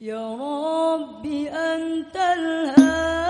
يا ربي أنت الهادي